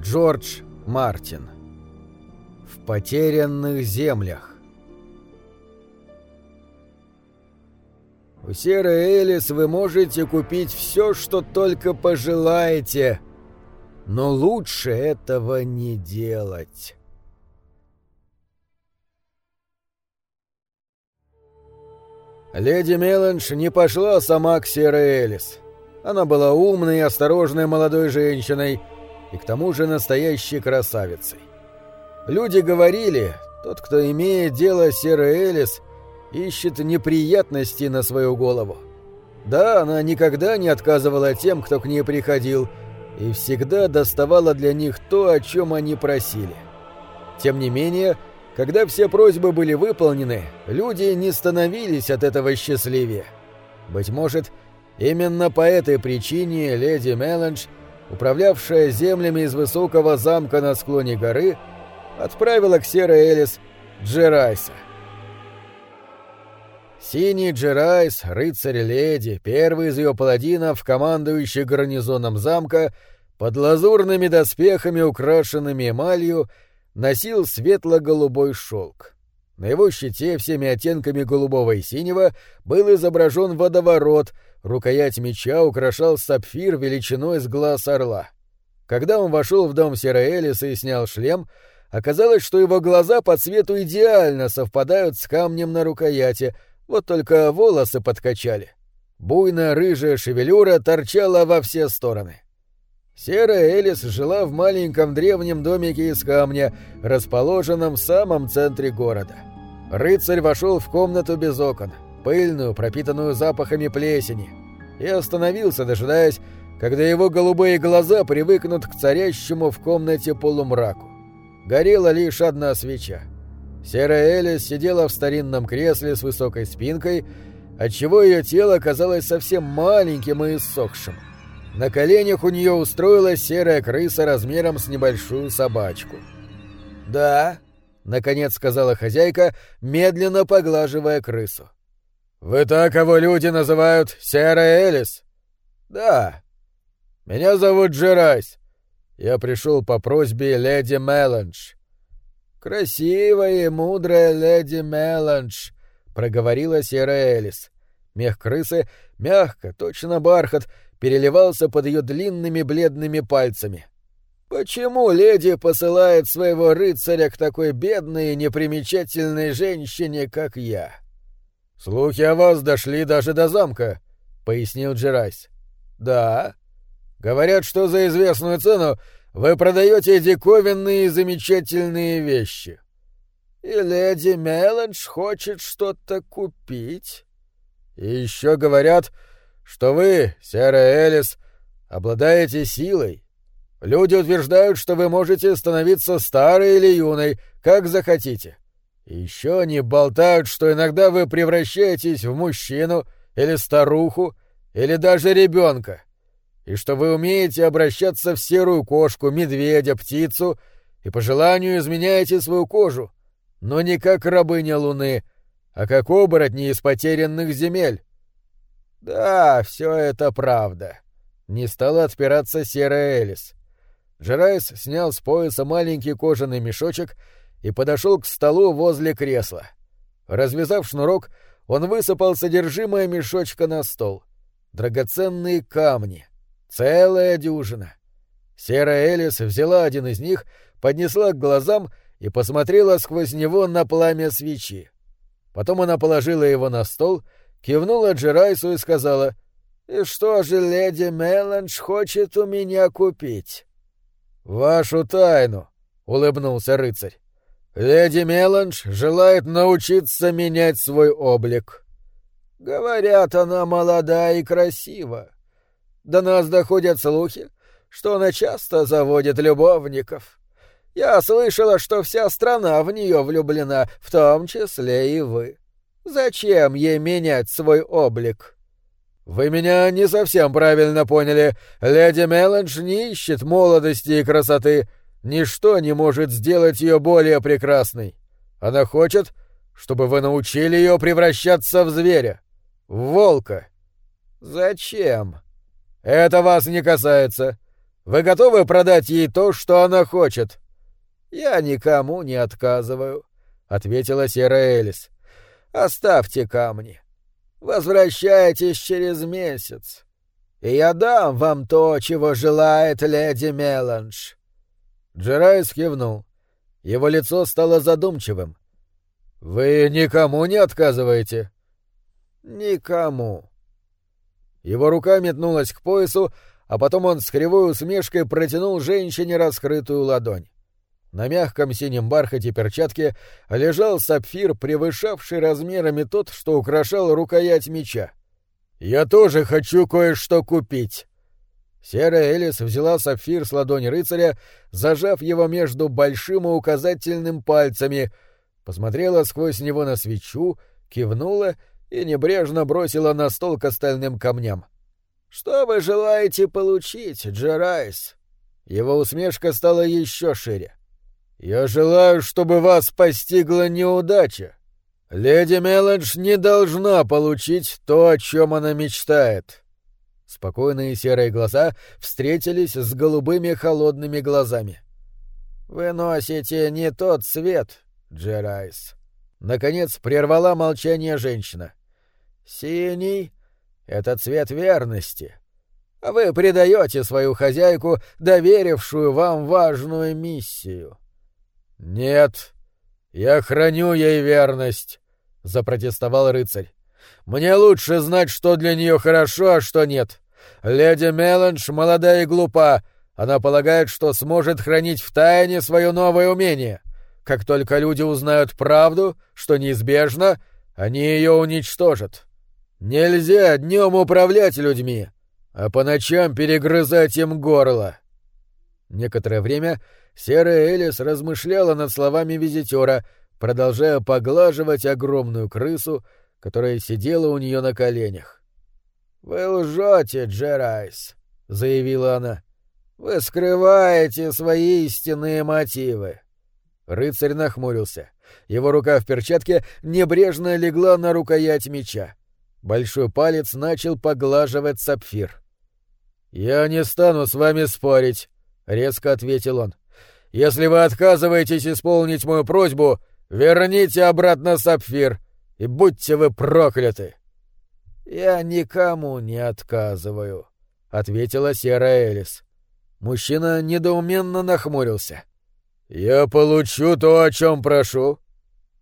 Джордж Мартин. В потерянных землях. У Серой Элис вы можете купить все, что только пожелаете, но лучше этого не делать. Леди Меланж не пошла сама к Серой Элис. Она была умной и осторожной молодой женщиной — и к тому же настоящей красавицей. Люди говорили, тот, кто имеет дело с Серой Элис, ищет неприятности на свою голову. Да, она никогда не отказывала тем, кто к ней приходил, и всегда доставала для них то, о чем они просили. Тем не менее, когда все просьбы были выполнены, люди не становились от этого счастливее. Быть может, именно по этой причине леди Меланж управлявшая землями из высокого замка на склоне горы, отправила к Серой Элис Джерайса. Синий Джерайс, рыцарь-леди, первый из ее паладинов, командующий гарнизоном замка, под лазурными доспехами, украшенными эмалью, носил светло-голубой шелк. На его щите всеми оттенками голубого и синего был изображен водоворот — Рукоять меча украшал сапфир величиной с глаз орла. Когда он вошел в дом Сераэлиса и снял шлем, оказалось, что его глаза по цвету идеально совпадают с камнем на рукояти, вот только волосы подкачали. Буйная рыжая шевелюра торчала во все стороны. Серая Элис жила в маленьком древнем домике из камня, расположенном в самом центре города. Рыцарь вошел в комнату без окон — пыльную, пропитанную запахами плесени, и остановился, дожидаясь, когда его голубые глаза привыкнут к царящему в комнате полумраку. Горела лишь одна свеча. Серая Элис сидела в старинном кресле с высокой спинкой, отчего ее тело казалось совсем маленьким и иссохшим. На коленях у нее устроилась серая крыса размером с небольшую собачку. «Да», — наконец сказала хозяйка, медленно поглаживая крысу. «Вы так кого люди называют Серая Элис?» «Да. Меня зовут Джерайс. Я пришел по просьбе леди Меланж». «Красивая и мудрая леди Меланж», — проговорила Серая Элис. Мех крысы, мягко, точно бархат, переливался под ее длинными бледными пальцами. «Почему леди посылает своего рыцаря к такой бедной и непримечательной женщине, как я?» «Слухи о вас дошли даже до замка», — пояснил Джерайс. «Да. Говорят, что за известную цену вы продаете диковинные и замечательные вещи». «И леди Меланж хочет что-то купить». «И еще говорят, что вы, Серая Элис, обладаете силой. Люди утверждают, что вы можете становиться старой или юной, как захотите. Еще они болтают, что иногда вы превращаетесь в мужчину или старуху, или даже ребенка, и что вы умеете обращаться в серую кошку, медведя, птицу, и по желанию изменяете свою кожу, но не как рабыня Луны, а как оборотни из потерянных земель. Да, все это правда. Не стала отпираться серая Элис. Джерайс снял с пояса маленький кожаный мешочек и подошел к столу возле кресла. Развязав шнурок, он высыпал содержимое мешочка на стол. Драгоценные камни. Целая дюжина. Серая Элис взяла один из них, поднесла к глазам и посмотрела сквозь него на пламя свечи. Потом она положила его на стол, кивнула Джерайсу и сказала, «И что же леди Меланж хочет у меня купить?» «Вашу тайну», — улыбнулся рыцарь. Леди Меланж желает научиться менять свой облик. Говорят, она молода и красива. До нас доходят слухи, что она часто заводит любовников. Я слышала, что вся страна в нее влюблена, в том числе и вы. Зачем ей менять свой облик? Вы меня не совсем правильно поняли. Леди Меланж не ищет молодости и красоты. Ничто не может сделать ее более прекрасной. Она хочет, чтобы вы научили ее превращаться в зверя, в волка. Зачем? Это вас не касается. Вы готовы продать ей то, что она хочет?» «Я никому не отказываю», — ответила Серая Элис. «Оставьте камни. Возвращайтесь через месяц, и я дам вам то, чего желает леди Меланж». Джерайс кивнул. Его лицо стало задумчивым. «Вы никому не отказываете?» «Никому». Его рука метнулась к поясу, а потом он с кривой усмешкой протянул женщине раскрытую ладонь. На мягком синем бархате перчатки лежал сапфир, превышавший размерами тот, что украшал рукоять меча. «Я тоже хочу кое-что купить!» Серая Элис взяла сапфир с ладони рыцаря, зажав его между большим и указательным пальцами, посмотрела сквозь него на свечу, кивнула и небрежно бросила на стол к остальным камням. «Что вы желаете получить, Джерайс?» Его усмешка стала еще шире. «Я желаю, чтобы вас постигла неудача. Леди Меландж не должна получить то, о чем она мечтает». Спокойные серые глаза встретились с голубыми холодными глазами. «Вы носите не тот цвет, Джерайс». Наконец прервала молчание женщина. «Синий — это цвет верности. Вы предаете свою хозяйку, доверившую вам важную миссию». «Нет, я храню ей верность», — запротестовал рыцарь. «Мне лучше знать, что для нее хорошо, а что нет. Леди Меланж молода и глупа. Она полагает, что сможет хранить в тайне свое новое умение. Как только люди узнают правду, что неизбежно, они ее уничтожат. Нельзя днем управлять людьми, а по ночам перегрызать им горло». Некоторое время Серая Элис размышляла над словами визитера, продолжая поглаживать огромную крысу, которая сидела у нее на коленях. «Вы лжете, Джерайс», — заявила она. «Вы скрываете свои истинные мотивы». Рыцарь нахмурился. Его рука в перчатке небрежно легла на рукоять меча. Большой палец начал поглаживать сапфир. «Я не стану с вами спорить», — резко ответил он. Если вы отказываетесь исполнить мою просьбу, верните обратно сапфир, и будьте вы прокляты!» «Я никому не отказываю», — ответила Серая Элис. Мужчина недоуменно нахмурился. «Я получу то, о чем прошу?»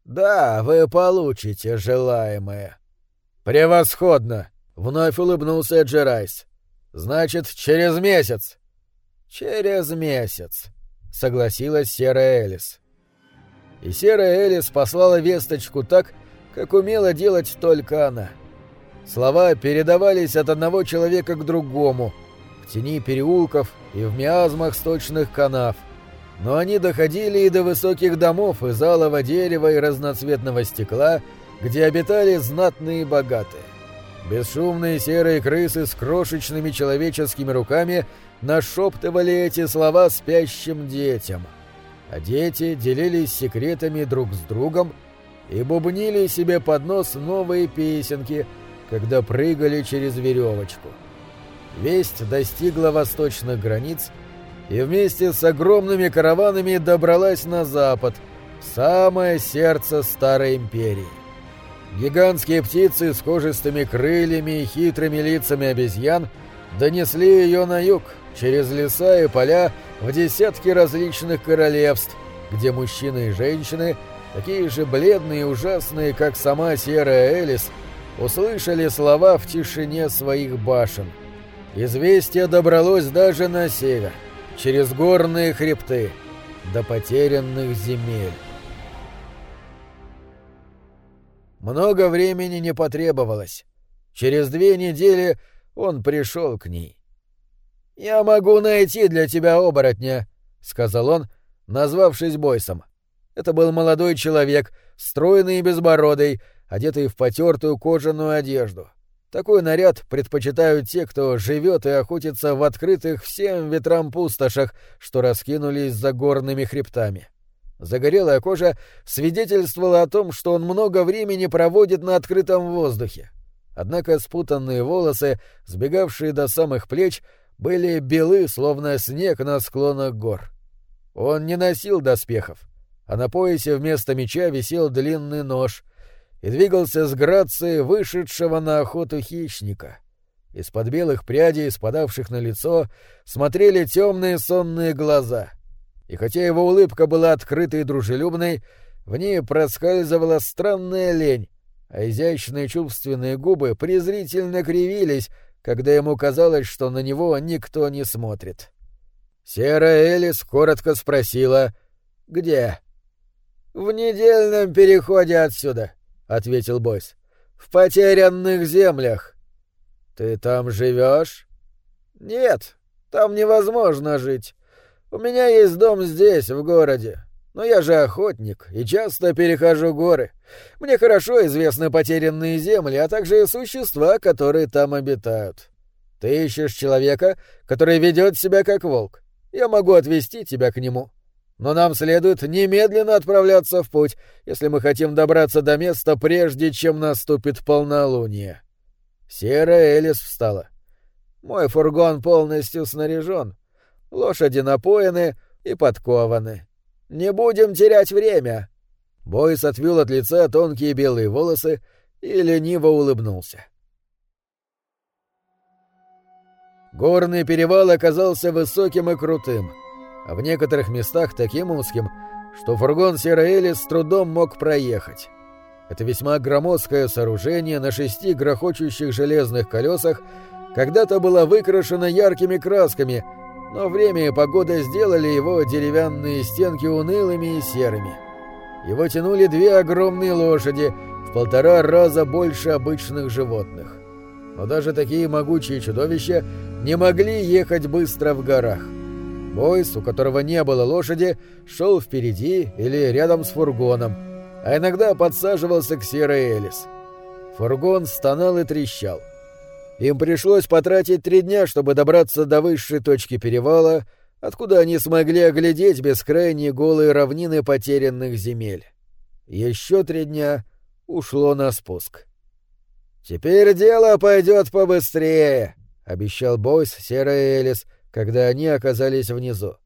«Да, вы получите желаемое». «Превосходно!» — вновь улыбнулся Джерайс. «Значит, через месяц?» «Через месяц», согласилась Серая Элис. И Серая Элис послала весточку так, как умела делать только она. Слова передавались от одного человека к другому, в тени переулков и в миазмах сточных канав, но они доходили и до высоких домов из алого дерева и разноцветного стекла, где обитали знатные и богатые. Бесшумные серые крысы с крошечными человеческими руками нашептывали эти слова спящим детям. А дети делились секретами друг с другом и бубнили себе под нос новые песенки, когда прыгали через веревочку. Весть достигла восточных границ и вместе с огромными караванами добралась на запад, в самое сердце Старой Империи. Гигантские птицы с кожистыми крыльями и хитрыми лицами обезьян донесли ее на юг, через леса и поля, в десятки различных королевств, где мужчины и женщины, такие же бледные и ужасные, как сама Серая Элис, услышали слова в тишине своих башен. Известие добралось даже на север, через горные хребты, до потерянных земель. Много времени не потребовалось. Через две недели он пришел к ней. «Я могу найти для тебя оборотня», — сказал он, назвавшись Бойсом. Это был молодой человек, стройный и безбородый, одетый в потертую кожаную одежду. Такой наряд предпочитают те, кто живет и охотится в открытых всем ветрам пустошах, что раскинулись за горными хребтами. Загорелая кожа свидетельствовала о том, что он много времени проводит на открытом воздухе. Однако спутанные волосы, сбегавшие до самых плеч, были белы, словно снег на склонах гор. Он не носил доспехов, а на поясе вместо меча висел длинный нож и двигался с грацией вышедшего на охоту хищника. Из-под белых прядей, спадавших на лицо, смотрели темные сонные глаза. И хотя его улыбка была открытой и дружелюбной, в ней проскальзывала странная лень, а изящные чувственные губы презрительно кривились, когда ему казалось, что на него никто не смотрит. Серая Элис коротко спросила «Где?» «В недельном переходе отсюда», — ответил Бойс. «В потерянных землях». «Ты там живешь?» «Нет, там невозможно жить. У меня есть дом здесь, в городе. Но я же охотник и часто перехожу горы. Мне хорошо известны потерянные земли, а также существа, которые там обитают. Ты ищешь человека, который ведет себя как волк. Я могу отвезти тебя к нему. Но нам следует немедленно отправляться в путь, если мы хотим добраться до места, прежде чем наступит полнолуние. Серая Элис встала. Мой фургон полностью снаряжен. Лошади напоены и подкованы. Не будем терять время. Бойс отвел от лица тонкие белые волосы и лениво улыбнулся. Горный перевал оказался высоким и крутым, а в некоторых местах таким узким, что фургон Сераэли с трудом мог проехать. Это весьма громоздкое сооружение на шести грохочущих железных колесах когда-то было выкрашено яркими красками — но время и погода сделали его деревянные стенки унылыми и серыми. Его тянули две огромные лошади, в полтора раза больше обычных животных. Но даже такие могучие чудовища не могли ехать быстро в горах. Бойс, у которого не было лошади, шел впереди или рядом с фургоном, а иногда подсаживался к серой Элис. Фургон стонал и трещал. Им пришлось потратить три дня, чтобы добраться до высшей точки перевала, откуда они смогли оглядеть бескрайние голые равнины потерянных земель. Еще три дня ушло на спуск. «Теперь дело пойдет побыстрее», — обещал Бойс Серая Элис, когда они оказались внизу.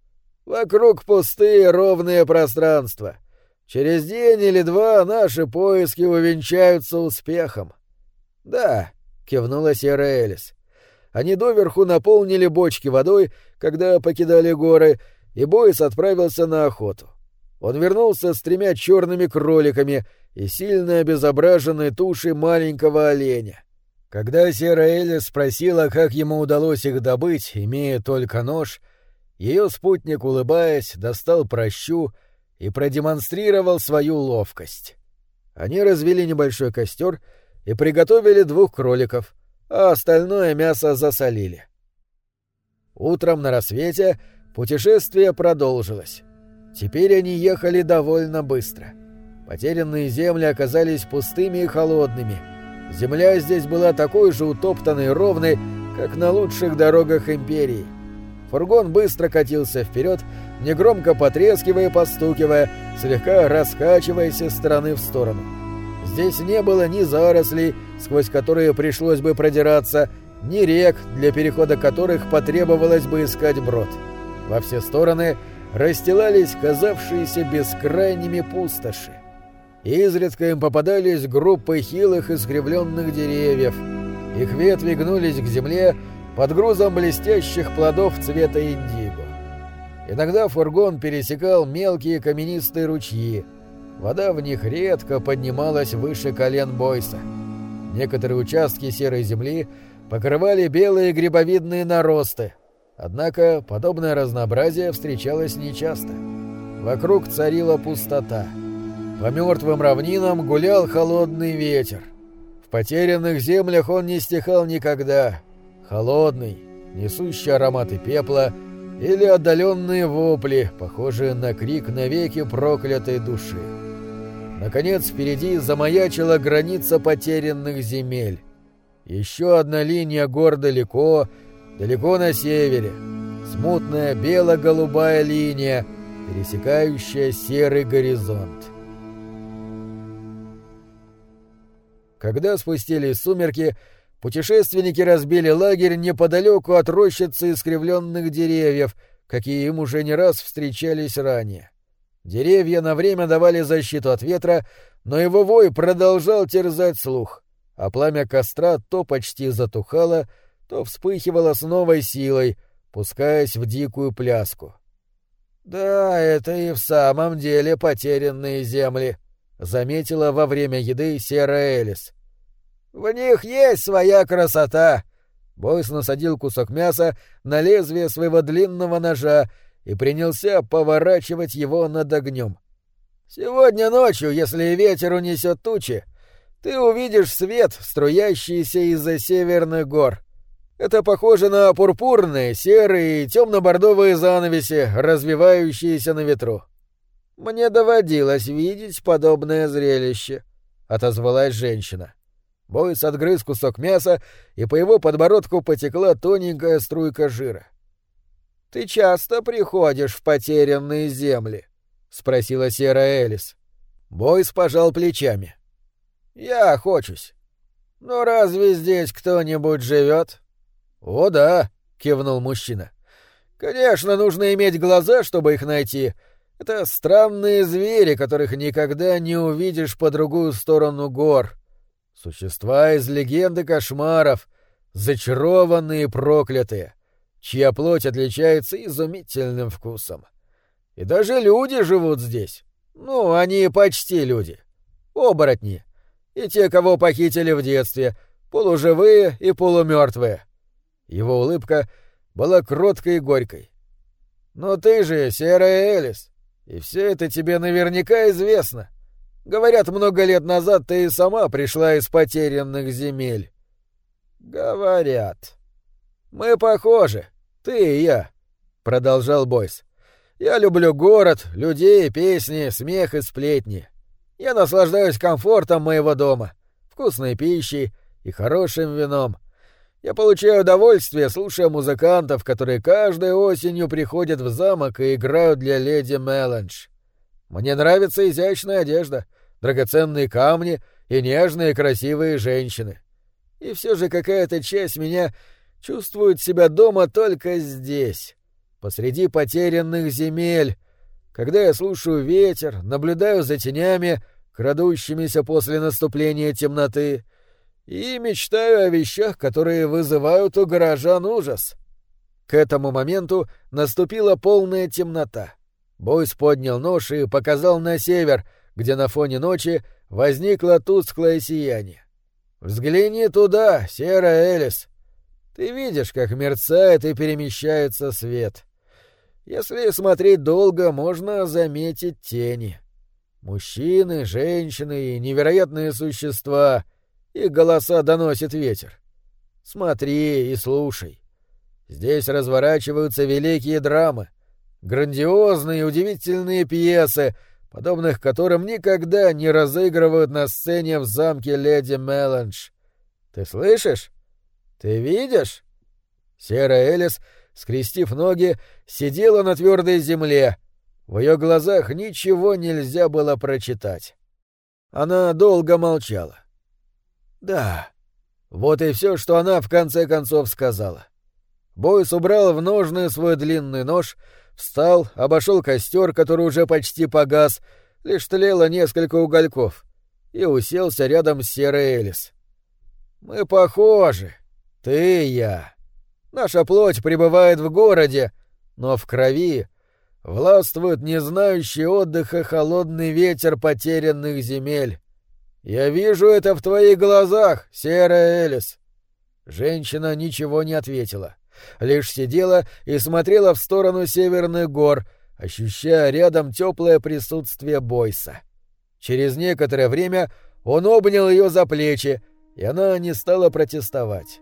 «Вокруг пустые ровные пространства. Через день или два наши поиски увенчаются успехом». «Да», кивнула серая Элис. Они доверху наполнили бочки водой, когда покидали горы, и Бойс отправился на охоту. Он вернулся с тремя черными кроликами и сильно обезображенной тушей маленького оленя. Когда серая Элис спросила, как ему удалось их добыть, имея только нож, ее спутник, улыбаясь, достал прощу и продемонстрировал свою ловкость. Они развели небольшой костер — и приготовили двух кроликов, а остальное мясо засолили. Утром на рассвете путешествие продолжилось. Теперь они ехали довольно быстро. Потерянные земли оказались пустыми и холодными. Земля здесь была такой же утоптанной и ровной, как на лучших дорогах империи. Фургон быстро катился вперед, негромко потрескивая и постукивая, слегка раскачиваясь из стороны в сторону. Здесь не было ни зарослей, сквозь которые пришлось бы продираться, ни рек, для перехода которых потребовалось бы искать брод. Во все стороны расстилались казавшиеся бескрайними пустоши. Изредка им попадались группы хилых искривленных деревьев. Их ветви гнулись к земле под грузом блестящих плодов цвета индиго. Иногда фургон пересекал мелкие каменистые ручьи, Вода в них редко поднималась выше колен Бойса. Некоторые участки серой земли покрывали белые грибовидные наросты. Однако подобное разнообразие встречалось нечасто. Вокруг царила пустота. По мертвым равнинам гулял холодный ветер. В потерянных землях он не стихал никогда. Холодный, несущий ароматы пепла или отдаленные вопли, похожие на крик навеки проклятой души. Наконец впереди замаячила граница потерянных земель. Еще одна линия гор далеко, далеко на севере. Смутная бело-голубая линия, пересекающая серый горизонт. Когда спустились сумерки, путешественники разбили лагерь неподалеку от рощицы искривленных деревьев, какие им уже не раз встречались ранее. Деревья на время давали защиту от ветра, но его вой продолжал терзать слух, а пламя костра то почти затухало, то вспыхивало с новой силой, пускаясь в дикую пляску. «Да, это и в самом деле потерянные земли», — заметила во время еды Сера Элис. «В них есть своя красота!» Бойс насадил кусок мяса на лезвие своего длинного ножа и принялся поворачивать его над огнем. «Сегодня ночью, если ветер унесет тучи, ты увидишь свет, струящийся из-за северных гор. Это похоже на пурпурные, серые и темно-бордовые занавеси, развивающиеся на ветру. Мне доводилось видеть подобное зрелище, отозвалась женщина. Бойс отгрыз кусок мяса, и по его подбородку потекла тоненькая струйка жира. Ты часто приходишь в потерянные земли? спросила Сера Элис. Бойс пожал плечами. Я охочусь. Но разве здесь кто-нибудь живет? «О да», — кивнул мужчина. «Конечно, нужно иметь глаза, чтобы их найти. Это странные звери, которых никогда не увидишь по другую сторону гор. Существа из легенды кошмаров, зачарованные и проклятые, чья плоть отличается изумительным вкусом. И даже люди живут здесь. Ну, они почти люди. Оборотни. И те, кого похитили в детстве, полуживые и полумертвые. Его улыбка была кроткой и горькой. «Но ты же серая Элис, и все это тебе наверняка известно. Говорят, много лет назад ты и сама пришла из потерянных земель». «Говорят. Мы похожи, ты и я», — продолжал Бойс. «Я люблю город, людей, песни, смех и сплетни. Я наслаждаюсь комфортом моего дома, вкусной пищей и хорошим вином. Я получаю удовольствие, слушая музыкантов, которые каждой осенью приходят в замок и играют для леди Меланж. Мне нравится изящная одежда, драгоценные камни и нежные красивые женщины. И все же какая-то часть меня чувствует себя дома только здесь, посреди потерянных земель, когда я слушаю ветер, наблюдаю за тенями, крадущимися после наступления темноты, и мечтаю о вещах, которые вызывают у горожан ужас. К этому моменту наступила полная темнота. Бойс поднял нож и показал на север, где на фоне ночи возникло тусклое сияние. «Взгляни туда, серая Элис. Ты видишь, как мерцает и перемещается свет. Если смотреть долго, можно заметить тени. Мужчины, женщины и невероятные существа — их голоса доносит ветер. Смотри и слушай. Здесь разворачиваются великие драмы, грандиозные и удивительные пьесы, подобных которым никогда не разыгрывают на сцене в замке леди Меланж. Ты слышишь? Ты видишь? Серая Элис, скрестив ноги, сидела на твердой земле. В ее глазах ничего нельзя было прочитать. Она долго молчала. Да. Вот и все, что она в конце концов сказала. Бойс убрал в ножны свой длинный нож, встал, обошел костер, который уже почти погас, лишь тлело несколько угольков, и уселся рядом с серой Элис. «Мы похожи. Ты и я. Наша плоть пребывает в городе, но в крови властвует не знающий отдыха холодный ветер потерянных земель. «Я вижу это в твоих глазах, серая Элис!» Женщина ничего не ответила, лишь сидела и смотрела в сторону северных гор, ощущая рядом теплое присутствие Бойса. Через некоторое время он обнял ее за плечи, и она не стала протестовать.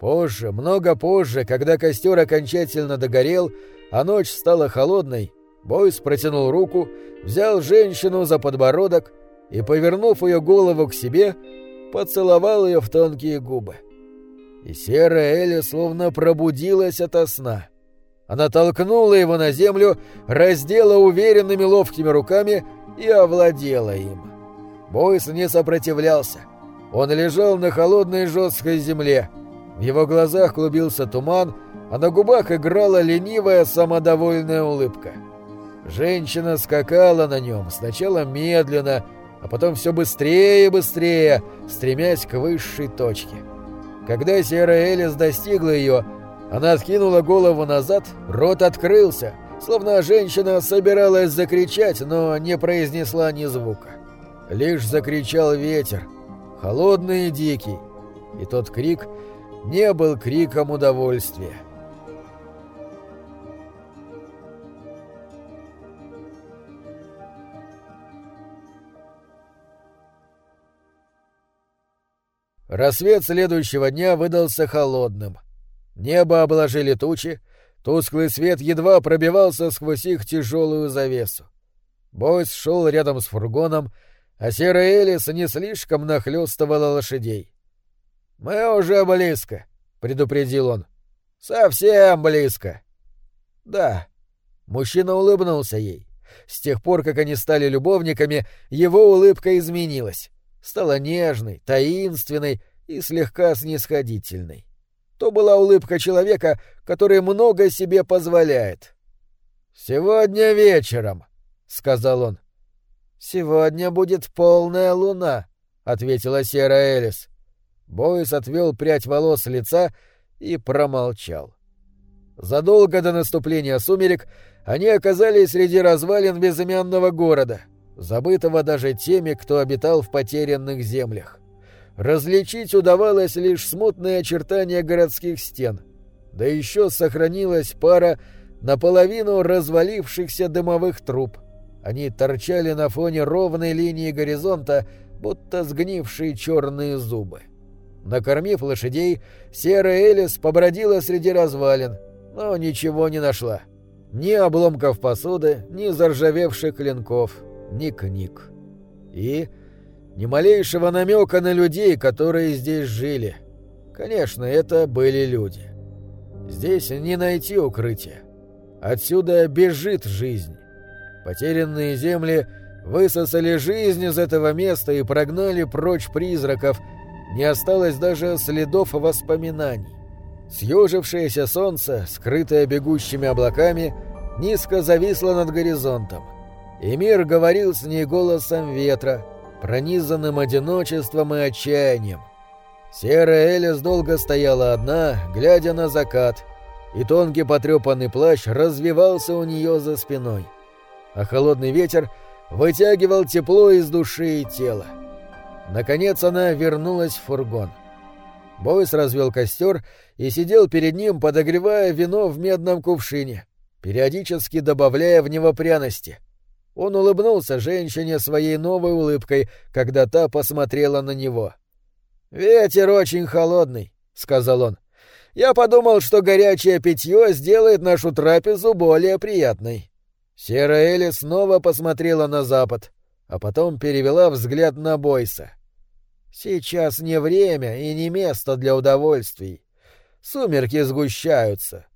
Позже, много позже, когда костер окончательно догорел, а ночь стала холодной, Бойс протянул руку, взял женщину за подбородок и, повернув ее голову к себе, поцеловал ее в тонкие губы. И серая Элли словно пробудилась ото сна. Она толкнула его на землю, раздела уверенными ловкими руками и овладела им. Бойс не сопротивлялся. Он лежал на холодной жесткой земле. В его глазах клубился туман, а на губах играла ленивая самодовольная улыбка. Женщина скакала на нем, сначала медленно, а потом все быстрее и быстрее, стремясь к высшей точке. Когда Сера Элис достигла ее, она откинула голову назад, рот открылся, словно женщина собиралась закричать, но не произнесла ни звука. Лишь закричал ветер, холодный и дикий, и тот крик не был криком удовольствия. Рассвет следующего дня выдался холодным. Небо обложили тучи, тусклый свет едва пробивался сквозь их тяжелую завесу. Бойс шел рядом с фургоном, а серая Элис не слишком нахлёстывала лошадей. «Мы уже близко», — предупредил он. «Совсем близко». «Да». Мужчина улыбнулся ей. С тех пор, как они стали любовниками, его улыбка изменилась стала нежной, таинственной и слегка снисходительной. То была улыбка человека, который много себе позволяет. «Сегодня вечером», — сказал он. «Сегодня будет полная луна», — ответила Сера Элис. Бойс отвел прядь волос с лица и промолчал. Задолго до наступления сумерек они оказались среди развалин безымянного города — забытого даже теми, кто обитал в потерянных землях. Различить удавалось лишь смутные очертания городских стен, да еще сохранилась пара наполовину развалившихся дымовых труб. Они торчали на фоне ровной линии горизонта, будто сгнившие черные зубы. Накормив лошадей, серая Элис побродила среди развалин, но ничего не нашла. Ни обломков посуды, ни заржавевших клинков — ни книг. И ни малейшего намека на людей, которые здесь жили. Конечно, это были люди. Здесь не найти укрытия. Отсюда бежит жизнь. Потерянные земли высосали жизнь из этого места и прогнали прочь призраков. Не осталось даже следов воспоминаний. Съежившееся солнце, скрытое бегущими облаками, низко зависло над горизонтом и мир говорил с ней голосом ветра, пронизанным одиночеством и отчаянием. Серая Элис долго стояла одна, глядя на закат, и тонкий потрепанный плащ развивался у нее за спиной, а холодный ветер вытягивал тепло из души и тела. Наконец она вернулась в фургон. Бойс развел костер и сидел перед ним, подогревая вино в медном кувшине, периодически добавляя в него пряности — он улыбнулся женщине своей новой улыбкой, когда та посмотрела на него. «Ветер очень холодный», — сказал он. «Я подумал, что горячее питье сделает нашу трапезу более приятной». Серая Элли снова посмотрела на запад, а потом перевела взгляд на Бойса. «Сейчас не время и не место для удовольствий. Сумерки сгущаются.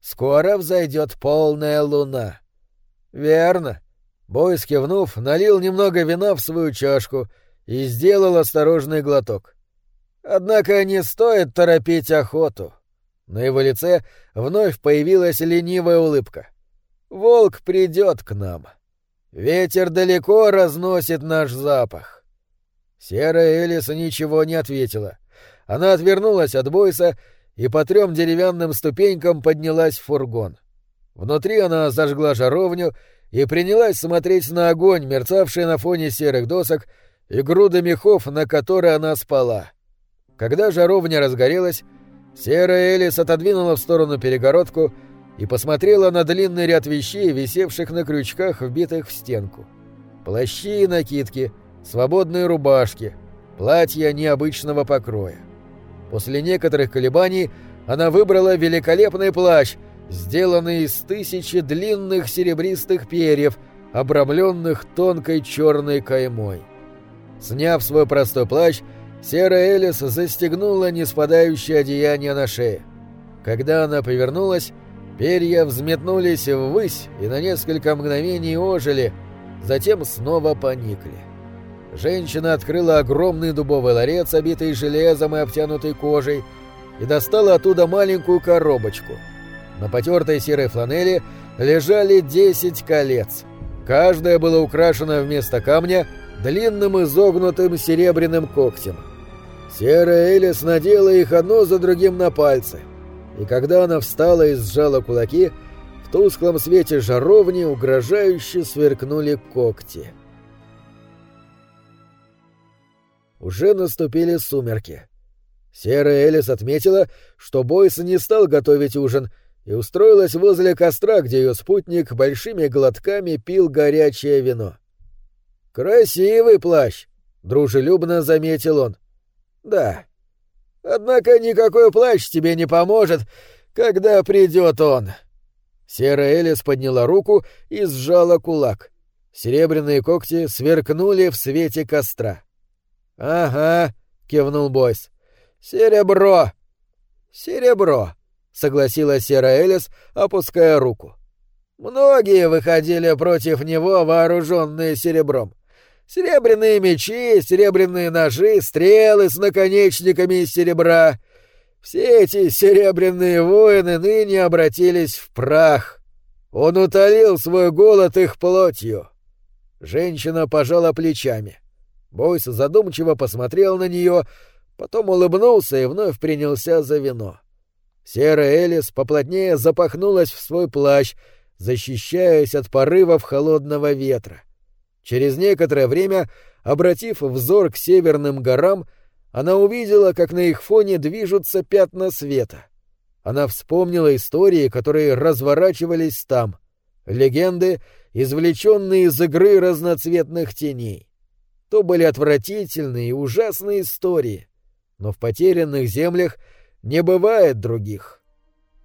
Скоро взойдет полная луна». «Верно», Бойс, кивнув, налил немного вина в свою чашку и сделал осторожный глоток. Однако не стоит торопить охоту. На его лице вновь появилась ленивая улыбка. «Волк придет к нам. Ветер далеко разносит наш запах». Серая Элиса ничего не ответила. Она отвернулась от Бойса и по трем деревянным ступенькам поднялась в фургон. Внутри она зажгла жаровню и принялась смотреть на огонь, мерцавший на фоне серых досок и груды мехов, на которой она спала. Когда жаровня разгорелась, серая Элис отодвинула в сторону перегородку и посмотрела на длинный ряд вещей, висевших на крючках, вбитых в стенку. Плащи и накидки, свободные рубашки, платья необычного покроя. После некоторых колебаний она выбрала великолепный плащ — сделанный из тысячи длинных серебристых перьев, обрамленных тонкой черной каймой. Сняв свой простой плащ, серая Элис застегнула неспадающее одеяние на шее. Когда она повернулась, перья взметнулись ввысь и на несколько мгновений ожили, затем снова поникли. женщина открыла огромный дубовый ларец, обитый железом и обтянутый кожей, и достала оттуда маленькую коробочку. На потертой серой фланели лежали десять колец. Каждое было украшено вместо камня длинным изогнутым серебряным когтем. Серая Элис надела их одно за другим на пальцы, и когда она встала и сжала кулаки, в тусклом свете жаровни угрожающе сверкнули когти. Уже наступили сумерки. Серая Элис отметила, что Бойс не стал готовить ужин и устроилась возле костра, где ее спутник большими глотками пил горячее вино. «Красивый плащ!» — дружелюбно заметил он. «Да. Однако никакой плащ тебе не поможет, когда придет он». Серая Элис подняла руку и сжала кулак. Серебряные когти сверкнули в свете костра. «Ага», — кивнул Бойс. «Серебро!» «Серебро», — согласилась Серая Элис, опуская руку. «Многие выходили против него, вооруженные серебром. Серебряные мечи, серебряные ножи, стрелы с наконечниками из серебра. Все эти серебряные воины ныне обратились в прах. Он утолил свой голод их плотью. Женщина пожала плечами. Бойс задумчиво посмотрел на нее, потом улыбнулся и вновь принялся за вино. Серая Элис поплотнее запахнулась в свой плащ, защищаясь от порывов холодного ветра. Через некоторое время, обратив взор к северным горам, она увидела, как на их фоне движутся пятна света. Она вспомнила истории, которые разворачивались там, легенды, извлеченные из игры разноцветных теней. То были отвратительные и ужасные истории, но в потерянных землях не бывает других.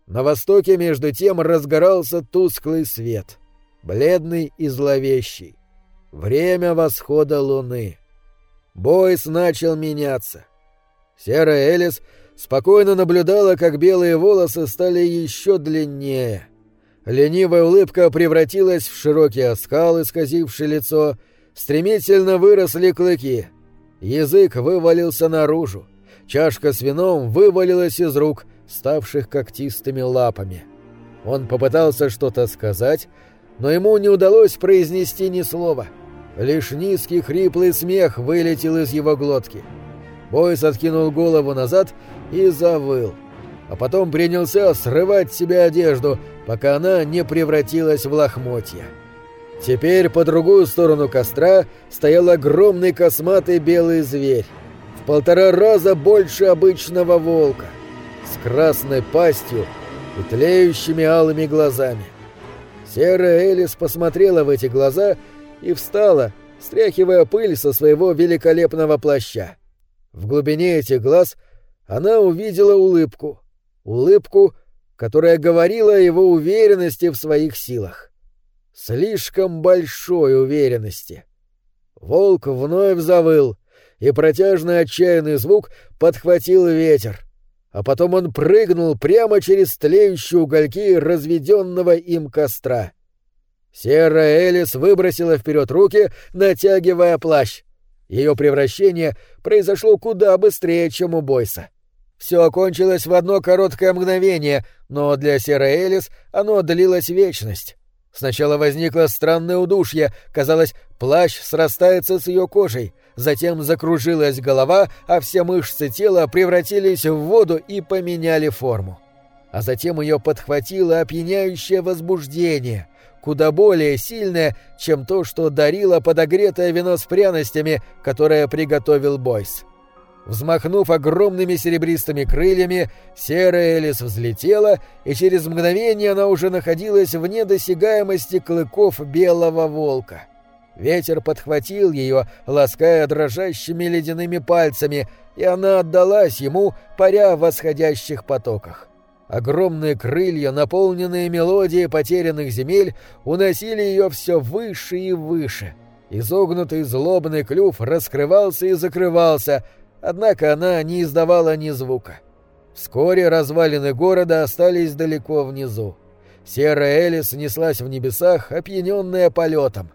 На востоке, между тем, разгорался тусклый свет, бледный и зловещий. Время восхода луны. Бойс начал меняться. Серая Элис спокойно наблюдала, как белые волосы стали еще длиннее. Ленивая улыбка превратилась в широкий оскал, исказивший лицо. Стремительно выросли клыки. Язык вывалился наружу. Чашка с вином вывалилась из рук, ставших когтистыми лапами. Он попытался что-то сказать, но ему не удалось произнести ни слова — Лишь низкий хриплый смех вылетел из его глотки. Бойс откинул голову назад и завыл. А потом принялся срывать себе одежду, пока она не превратилась в лохмотья. Теперь по другую сторону костра стоял огромный косматый белый зверь. Полтора раза больше обычного волка. С красной пастью и тлеющими алыми глазами. Серая Элис посмотрела в эти глаза и встала, стряхивая пыль со своего великолепного плаща. В глубине этих глаз она увидела улыбку. Улыбку, которая говорила о его уверенности в своих силах. Слишком большой уверенности. Волк вновь завыл, и протяжный отчаянный звук подхватил ветер. А потом он прыгнул прямо через тлеющие угольки разведенного им костра. Серая Элис выбросила вперед руки, натягивая плащ. Ее превращение произошло куда быстрее, чем у Бойса. Все окончилось в одно короткое мгновение, но для Серой Элис оно длилось вечность. Сначала возникло странное удушье, казалось, плащ срастается с ее кожей, затем закружилась голова, а все мышцы тела превратились в воду и поменяли форму. А затем ее подхватило опьяняющее возбуждение, куда более сильное, чем то, что дарило подогретое вино с пряностями, которое приготовил Бойс. Взмахнув огромными серебристыми крыльями, серая Элис взлетела, и через мгновение она уже находилась вне досягаемости клыков белого волка. Ветер подхватил ее, лаская дрожащими ледяными пальцами, и она отдалась ему, паря в восходящих потоках. Огромные крылья, наполненные мелодией потерянных земель, уносили ее все выше и выше. Изогнутый злобный клюв раскрывался и закрывался, однако она не издавала ни звука. Вскоре развалины города остались далеко внизу. Серая Элис неслась в небесах, опьяненная полетом.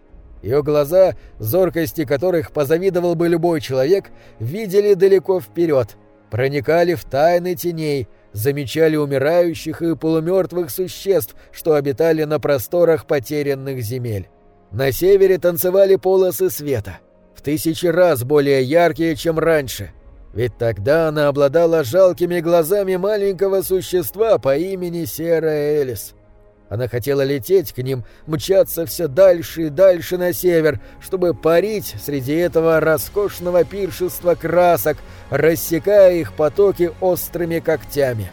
Ее глаза, зоркости которых позавидовал бы любой человек, видели далеко вперед, проникали в тайны теней, замечали умирающих и полумертвых существ, что обитали на просторах потерянных земель. На севере танцевали полосы света, в тысячи раз более яркие, чем раньше. Ведь тогда она обладала жалкими глазами маленького существа по имени Серая Элис. Она хотела лететь к ним, мчаться все дальше и дальше на север, чтобы парить среди этого роскошного пиршества красок, рассекая их потоки острыми когтями.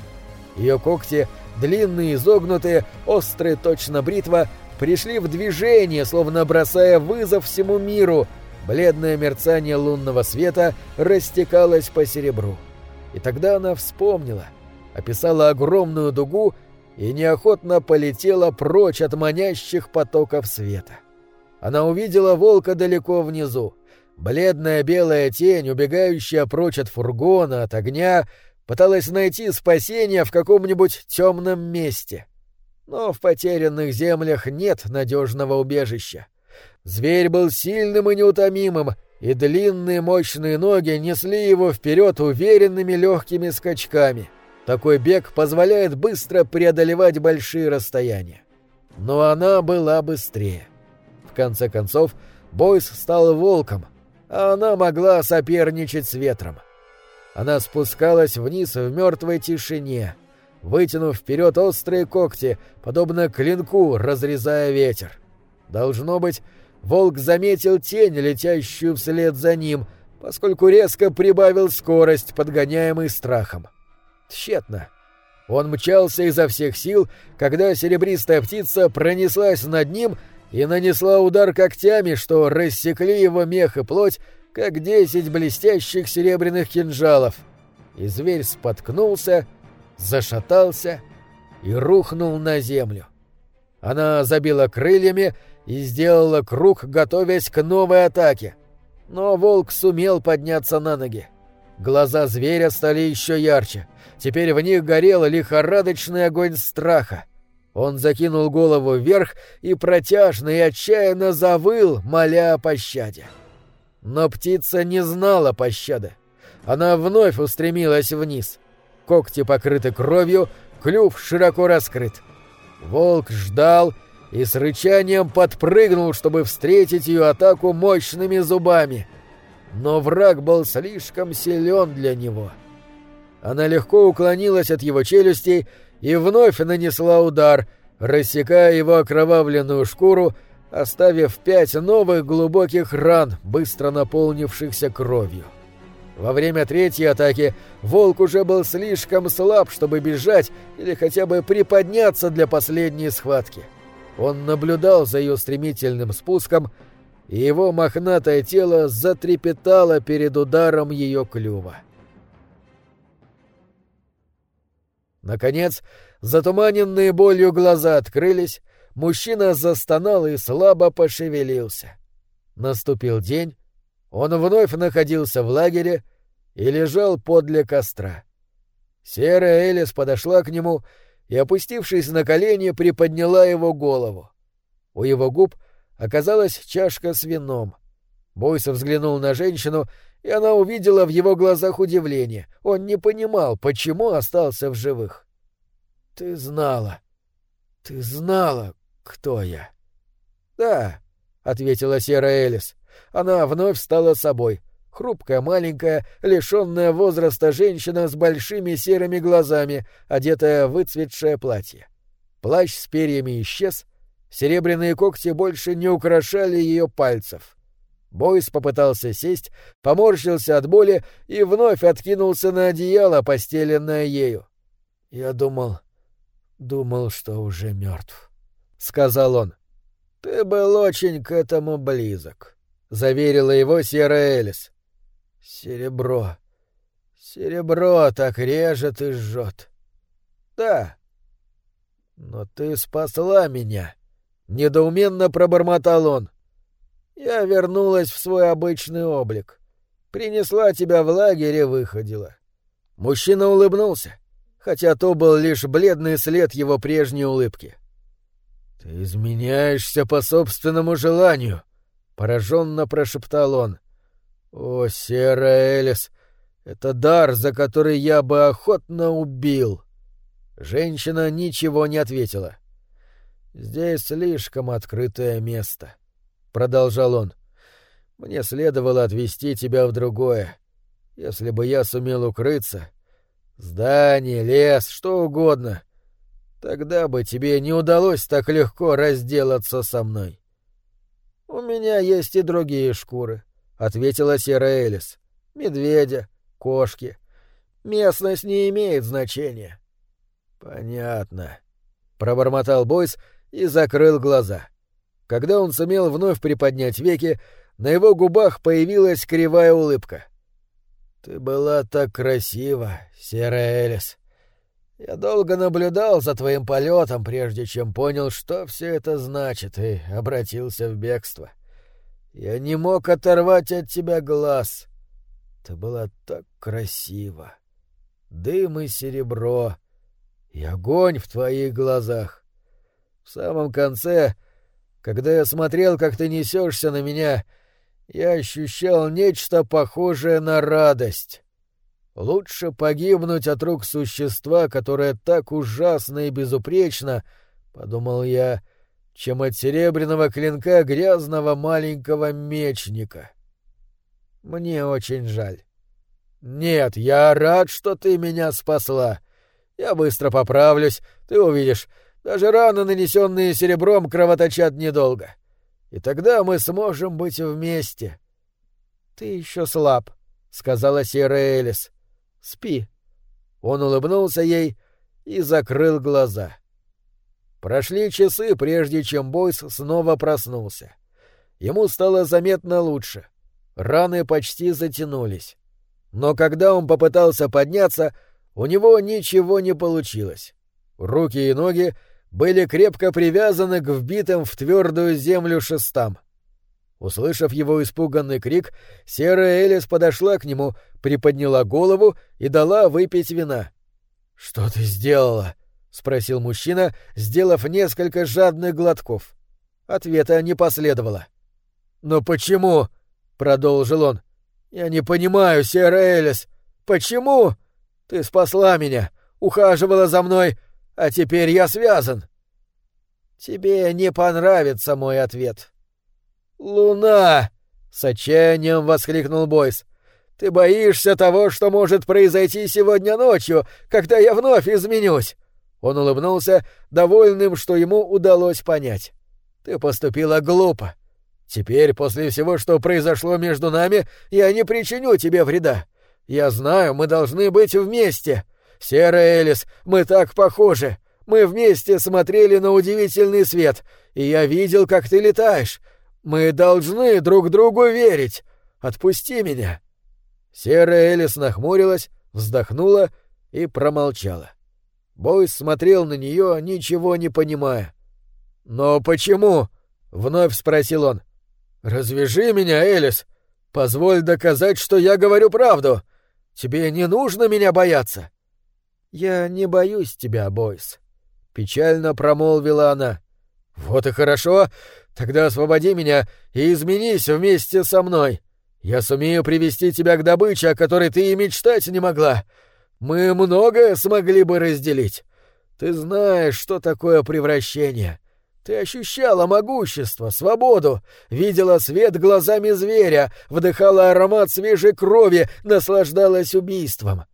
Ее когти, длинные, изогнутые, острые точно бритва, пришли в движение, словно бросая вызов всему миру. Бледное мерцание лунного света растекалось по серебру. И тогда она вспомнила, описала огромную дугу и неохотно полетела прочь от манящих потоков света. Она увидела волка далеко внизу. Бледная белая тень, убегающая прочь от фургона, от огня, пыталась найти спасение в каком-нибудь темном месте. Но в потерянных землях нет надежного убежища. Зверь был сильным и неутомимым, и длинные мощные ноги несли его вперед уверенными легкими скачками. Такой бег позволяет быстро преодолевать большие расстояния. Но она была быстрее. В конце концов, Бойс стал волком, а она могла соперничать с ветром. Она спускалась вниз в мертвой тишине, вытянув вперед острые когти, подобно клинку, разрезая ветер. Должно быть, волк заметил тень, летящую вслед за ним, поскольку резко прибавил скорость, подгоняемый страхом. Тщетно. Он мчался изо всех сил, когда серебристая птица пронеслась над ним и нанесла удар когтями, что рассекли его мех и плоть, как десять блестящих серебряных кинжалов. И зверь споткнулся, зашатался и рухнул на землю. Она забила крыльями и сделала круг, готовясь к новой атаке. Но волк сумел подняться на ноги. Глаза зверя стали еще ярче. Теперь в них горел лихорадочный огонь страха. Он закинул голову вверх и протяжно и отчаянно завыл, моля о пощаде. Но птица не знала пощады. Она вновь устремилась вниз. Когти покрыты кровью, клюв широко раскрыт. Волк ждал и с рычанием подпрыгнул, чтобы встретить ее атаку мощными зубами. Но враг был слишком силен для него. Она легко уклонилась от его челюстей и вновь нанесла удар, рассекая его окровавленную шкуру, оставив пять новых глубоких ран, быстро наполнившихся кровью. Во время третьей атаки волк уже был слишком слаб, чтобы бежать или хотя бы приподняться для последней схватки. Он наблюдал за ее стремительным спуском, и его мохнатое тело затрепетало перед ударом ее клюва. Наконец, затуманенные болью глаза открылись, мужчина застонал и слабо пошевелился. Наступил день, он вновь находился в лагере и лежал подле костра. Серая Элис подошла к нему и, опустившись на колени, приподняла его голову. У его губ оказалась чашка с вином. Бойса взглянул на женщину, и она увидела в его глазах удивление. Он не понимал, почему остался в живых. — Ты знала. Ты знала, кто я. — Да, — ответила серая Элис. Она вновь стала собой. Хрупкая, маленькая, лишенная возраста женщина с большими серыми глазами, одетая в выцветшее платье. Плащ с перьями исчез, серебряные когти больше не украшали ее пальцев. Бойс попытался сесть, поморщился от боли и вновь откинулся на одеяло, постеленное ею. — Я думал, думал, что уже мертв, — сказал он. — Ты был очень к этому близок, — заверила его серая Элис. — Серебро. Серебро так режет и жжет. — Да. Но ты спасла меня, — недоуменно пробормотал он. Я вернулась в свой обычный облик. Принесла тебя в лагерь и выходила. Мужчина улыбнулся хотя то был лишь бледный след его прежней улыбки. «Ты изменяешься по собственному желанию», — пораженно прошептал он. «О, Сера Элис, это дар, за который я бы охотно убил!» Женщина ничего не ответила. «Здесь слишком открытое место», — продолжал он. «Мне следовало отвезти тебя в другое. Если бы я сумел укрыться, здание, лес, что угодно, тогда бы тебе не удалось так легко разделаться со мной». «У меня есть и другие шкуры», — ответила Сера Элис. «Медведя, кошки. Местность не имеет значения». «Понятно», — пробормотал Бойс и закрыл глаза. Когда он сумел вновь приподнять веки, на его губах появилась кривая улыбка. «Ты была так красива, серая Элис. Я долго наблюдал за твоим полетом, прежде чем понял, что все это значит, и обратился в бегство. Я не мог оторвать от тебя глаз. Ты была так красива. Дым и серебро, и огонь в твоих глазах. В самом конце, когда я смотрел, как ты несешься на меня, я ощущал нечто похожее на радость. Лучше погибнуть от рук существа, которое так ужасно и безупречно, — подумал я, — чем от серебряного клинка грязного маленького мечника. Мне очень жаль. Нет, я рад, что ты меня спасла. Я быстро поправлюсь, ты увидишь. Даже раны, нанесенные серебром, кровоточат недолго. И тогда мы сможем быть вместе. — Ты еще слаб, — сказала Сера Элис. — Спи. Он улыбнулся ей и закрыл глаза. Прошли часы, прежде чем Бойс снова проснулся. Ему стало заметно лучше. Раны почти затянулись. Но когда он попытался подняться, у него ничего не получилось. Руки и ноги были крепко привязаны к вбитым в твердую землю шестам. Услышав его испуганный крик, серая Элис подошла к нему, приподняла голову и дала выпить вина. — Что ты сделала? — спросил мужчина, сделав несколько жадных глотков. Ответа не последовало. — Но почему? — продолжил он. — Я не понимаю, серая Элис. Почему? Ты спасла меня, ухаживала за мной, а теперь я связан. Тебе не понравится мой ответ. Луна! С отчаянием воскликнул Бойс. Ты боишься того, что может произойти сегодня ночью, когда я вновь изменюсь. Он улыбнулся, довольным, что ему удалось понять. Ты поступила глупо. Теперь, после всего, что произошло между нами, я не причиню тебе вреда. Я знаю, мы должны быть вместе. Серая Элис, мы так похожи. Мы вместе смотрели на удивительный свет, и я видел, как ты летаешь. Мы должны друг другу верить. Отпусти меня. Серая Элис нахмурилась, вздохнула и промолчала. Бойс смотрел на нее, ничего не понимая. «Но почему?» — вновь спросил он. «Развяжи меня, Элис. Позволь доказать, что я говорю правду. Тебе не нужно меня бояться. Я не боюсь тебя, Бойс, печально промолвила она. Вот и хорошо. Тогда освободи меня и изменись вместе со мной. Я сумею привести тебя к добыче, о которой ты и мечтать не могла. Мы многое смогли бы разделить. Ты знаешь, что такое превращение. Ты ощущала могущество, свободу, видела свет глазами зверя, вдыхала аромат свежей крови, наслаждалась убийством.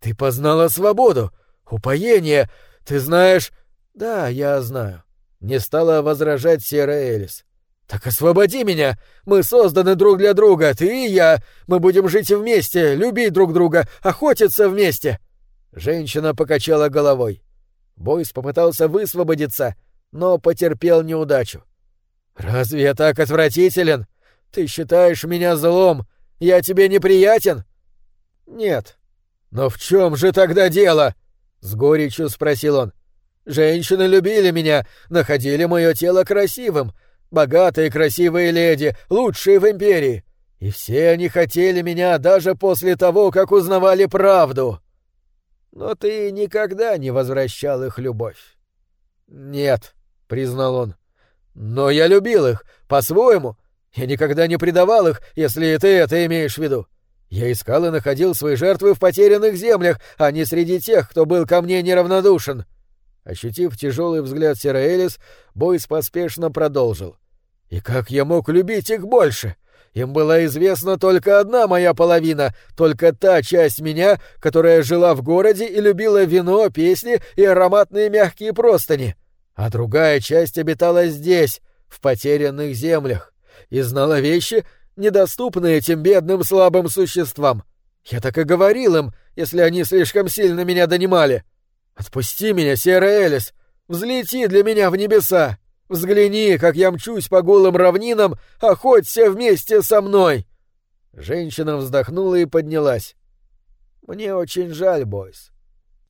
Ты познала свободу, упоение, ты знаешь... Да, я знаю. Не стала возражать серая Элис. Так освободи меня! Мы созданы друг для друга, ты и я. Мы будем жить вместе, любить друг друга, охотиться вместе. Женщина покачала головой. Бойс попытался высвободиться — но потерпел неудачу. «Разве я так отвратителен? Ты считаешь меня злом? Я тебе неприятен?» «Нет». «Но в чем же тогда дело?» — с горечью спросил он. «Женщины любили меня, находили мое тело красивым. Богатые красивые леди, лучшие в империи. И все они хотели меня даже после того, как узнавали правду. Но ты никогда не возвращал их любовь. Нет, признал он. Но я любил их, по-своему. Я никогда не предавал их, если ты это имеешь в виду. Я искал и находил свои жертвы в потерянных землях, а не среди тех, кто был ко мне неравнодушен. Ощутив тяжелый взгляд Сера Элис, Бойс поспешно продолжил. И как я мог любить их больше? Им была известна только одна моя половина, только та часть меня, которая жила в городе и любила вино, песни и ароматные мягкие простыни. А другая часть обитала здесь, в потерянных землях, и знала вещи, недоступные этим бедным слабым существам. Я так и говорил им, если они слишком сильно меня донимали. Отпусти меня, серая Элис, взлети для меня в небеса. Взгляни, как я мчусь по голым равнинам, охоться вместе со мной!» Женщина вздохнула и поднялась. «Мне очень жаль, Бойс.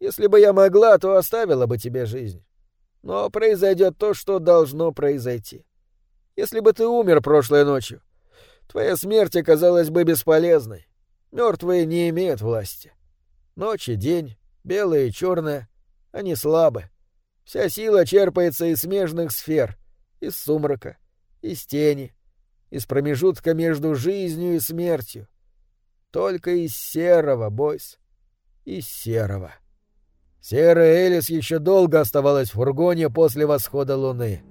Если бы я могла, то оставила бы тебе жизнь. Но произойдет то, что должно произойти. Если бы ты умер прошлой ночью, твоя смерть оказалась бы бесполезной. Мертвые не имеют власти. Ночь и день, белое и черное, они слабы. Вся сила черпается из смежных сфер, из сумрака, из тени, из промежутка между жизнью и смертью. Только из серого, Бойс, из серого. Серая Элис еще долго оставалась в фургоне после восхода луны.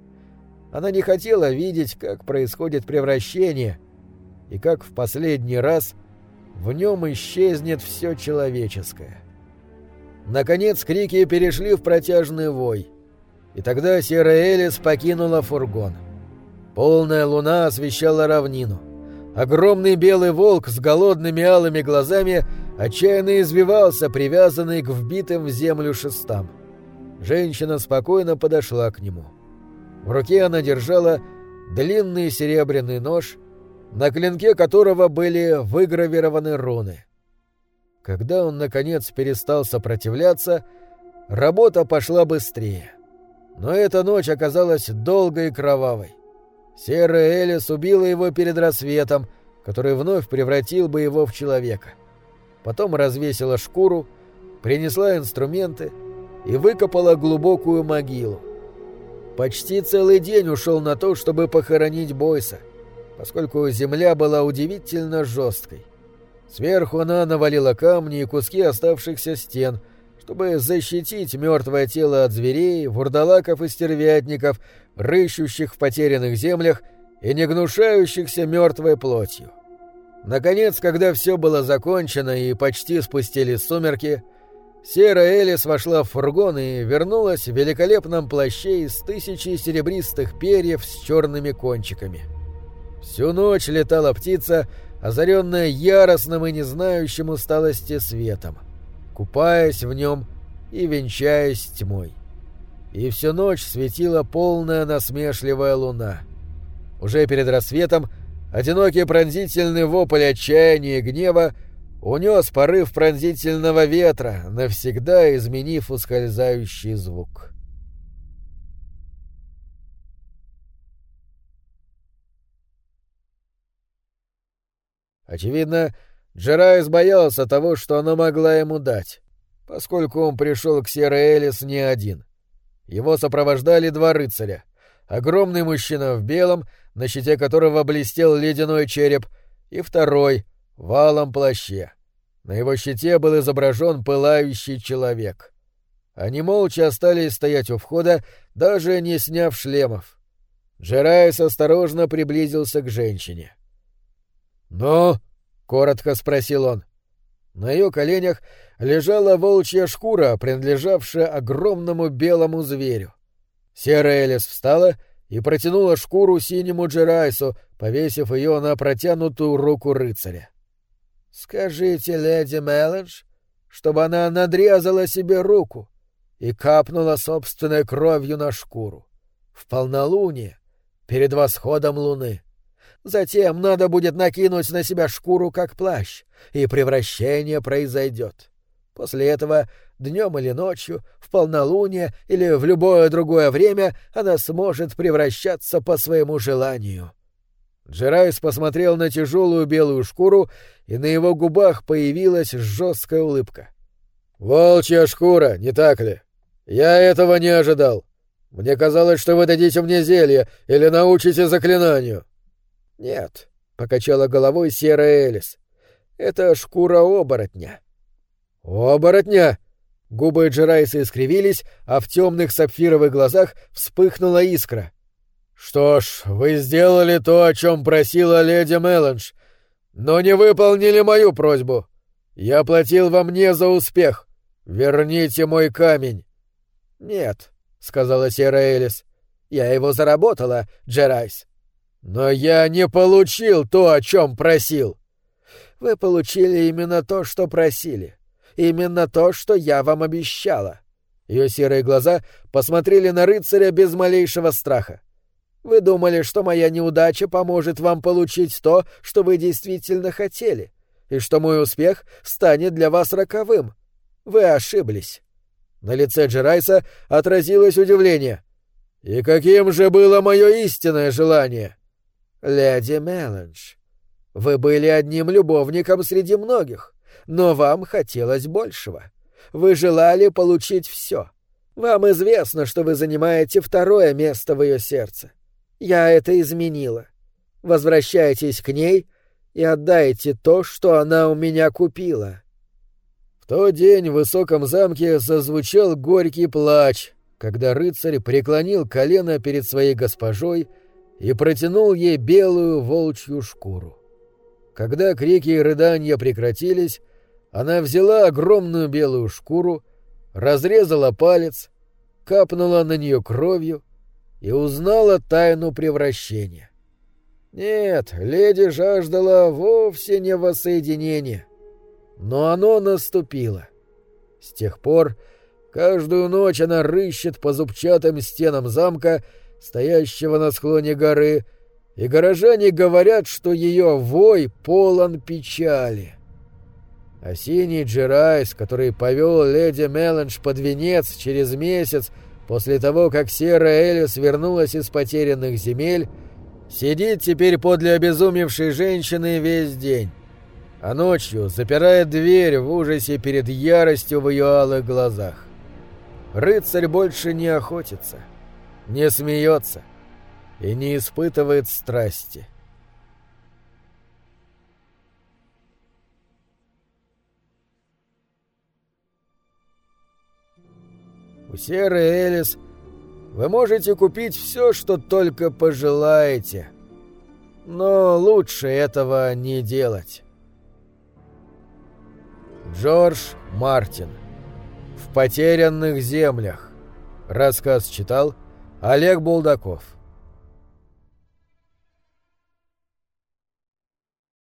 Она не хотела видеть, как происходит превращение, и как в последний раз в нем исчезнет все человеческое. Наконец крики перешли в протяжный вой. И тогда серая Элис покинула фургон. Полная луна освещала равнину. Огромный белый волк с голодными алыми глазами отчаянно извивался, привязанный к вбитым в землю шестам. Женщина спокойно подошла к нему. В руке она держала длинный серебряный нож, на клинке которого были выгравированы руны. Когда он, наконец, перестал сопротивляться, работа пошла быстрее. Но эта ночь оказалась долгой и кровавой. Серая Элис убила его перед рассветом, который вновь превратил бы его в человека. Потом развесила шкуру, принесла инструменты и выкопала глубокую могилу. Почти целый день ушел на то, чтобы похоронить Бойса, поскольку земля была удивительно жесткой. Сверху она навалила камни и куски оставшихся стен, чтобы защитить мертвое тело от зверей, вурдалаков и стервятников, рыщущих в потерянных землях и не гнушающихся мертвой плотью. Наконец, когда все было закончено и почти спустились сумерки, Серая Элис вошла в фургон и вернулась в великолепном плаще из тысячи серебристых перьев с черными кончиками. Всю ночь летала птица, озаренная яростным и не знающим усталости светом, купаясь в нем и венчаясь тьмой. И всю ночь светила полная насмешливая луна. Уже перед рассветом одинокий пронзительный вопль отчаяния и гнева унес порыв пронзительного ветра, навсегда изменив ускользающий звук. Очевидно, Джерайс боялся того, что она могла ему дать, поскольку он пришел к Серой Элис не один. Его сопровождали два рыцаря. Огромный мужчина в белом, на щите которого блестел ледяной череп, и второй — в алом плаще. На его щите был изображен пылающий человек. Они молча остались стоять у входа, даже не сняв шлемов. Джерайс осторожно приблизился к женщине. «Ну?» — коротко спросил он. На ее коленях лежала волчья шкура, принадлежавшая огромному белому зверю. Серая Элис встала и протянула шкуру синему Джерайсу, повесив ее на протянутую руку рыцаря. — Скажите, леди Меллендж, чтобы она надрезала себе руку и капнула собственной кровью на шкуру. В полнолуние, перед восходом луны. Затем надо будет накинуть на себя шкуру, как плащ, и превращение произойдет. После этого днем или ночью, в полнолуние или в любое другое время она сможет превращаться по своему желанию. Джерайс посмотрел на тяжелую белую шкуру, и на его губах появилась жесткая улыбка. «Волчья шкура, не так ли? Я этого не ожидал. Мне казалось, что вы дадите мне зелье или научите заклинанию». Нет, покачала головой серая Элис. Это шкура оборотня. Оборотня? Губы Джерайса искривились, а в темных сапфировых глазах вспыхнула искра. «Что ж, вы сделали то, о чем просила леди Меланж, но не выполнили мою просьбу. Я платил вам не за успех. Верните мой камень». «Нет», — сказала Серая Элис, — «я его заработала, Джерайс». «Но я не получил то, о чем просил». «Вы получили именно то, что просили. Именно то, что я вам обещала». Ее серые глаза посмотрели на рыцаря без малейшего страха. «Вы думали, что моя неудача поможет вам получить то, что вы действительно хотели, и что мой успех станет для вас роковым. Вы ошиблись». На лице Джерайса отразилось удивление. «И каким же было мое истинное желание?» «Леди Меланж, вы были одним любовником среди многих. Но вам хотелось большего. Вы желали получить все. Вам известно, что вы занимаете второе место в ее сердце. Я это изменила. Возвращайтесь к ней и отдайте то, что она у меня купила». В тот день в высоком замке зазвучал горький плач, когда рыцарь преклонил колено перед своей госпожой и протянул ей белую волчью шкуру. Когда крики и рыдания прекратились, она взяла огромную белую шкуру, разрезала палец, капнула на нее кровью и узнала тайну превращения. Нет, леди жаждала вовсе не воссоединения. Но оно наступило. С тех пор каждую ночь она рыщет по зубчатым стенам замка, стоящего на склоне горы, и горожане говорят, что ее вой полон печали. А синий Джерайс, который повел леди Меланж под венец через месяц после того, как серая Элис вернулась из потерянных земель, сидит теперь подле обезумевшей женщины весь день, а ночью запирает дверь в ужасе перед яростью в ее алых глазах. Рыцарь больше не охотится, не смеется и не испытывает страсти. — У Серы Элис вы можете купить все, что только пожелаете. Но лучше этого не делать. Джордж Мартин. В потерянных землях. Рассказ читал Олег Булдаков.